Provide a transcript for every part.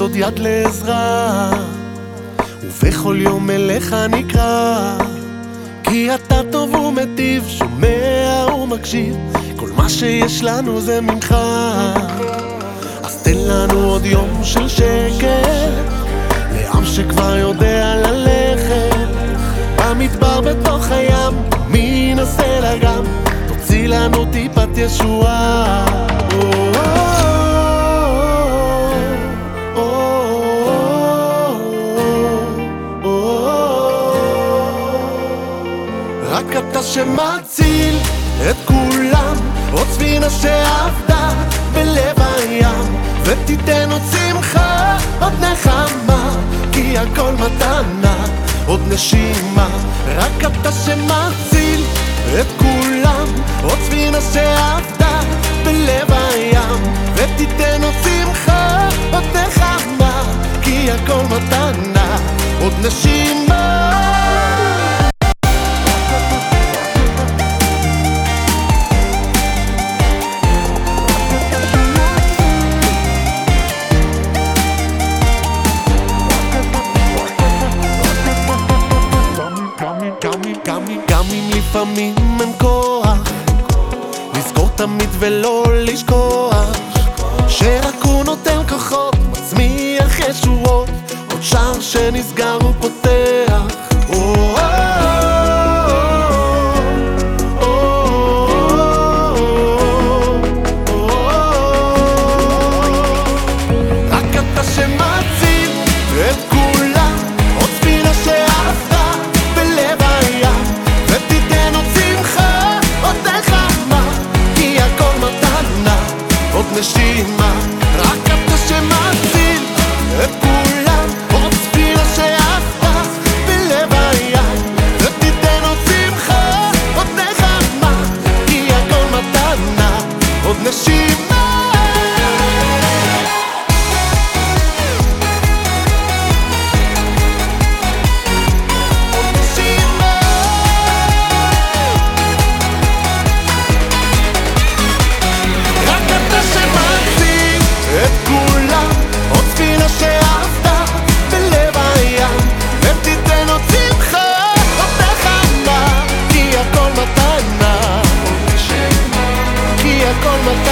עוד יד לעזרה. ובכל יום אליך נקרא כי אתה טוב ומטיב, שומע ומקשיב. כל מה שיש לנו זה ממך. אז תן לנו עוד יום של שקט לעם שכבר יודע ללכת. במדבר בתוך הים, מי ינסה גם תוציא לנו טיפת ישועה אתה שמציל את כולם, עוד ספינה שעבדה בלב הים, ותיתן עוד שמחה, עוד נחמה, כי הכל מתנה, עוד נשימה. רק אתה שמציל את כולם, עוד ספינה שעבדה בלב הים, ותיתן עוד שמחה, עוד נחמה, כי הכל מתנה, עוד נשימה. לפעמים אין כוח. לזכור תמיד ולא לשכוח שרק הוא נותן כוחות, מצמיח ישועות. עוד שער שנסגר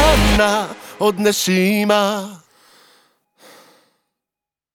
כי הכל מתנה עוד נשימה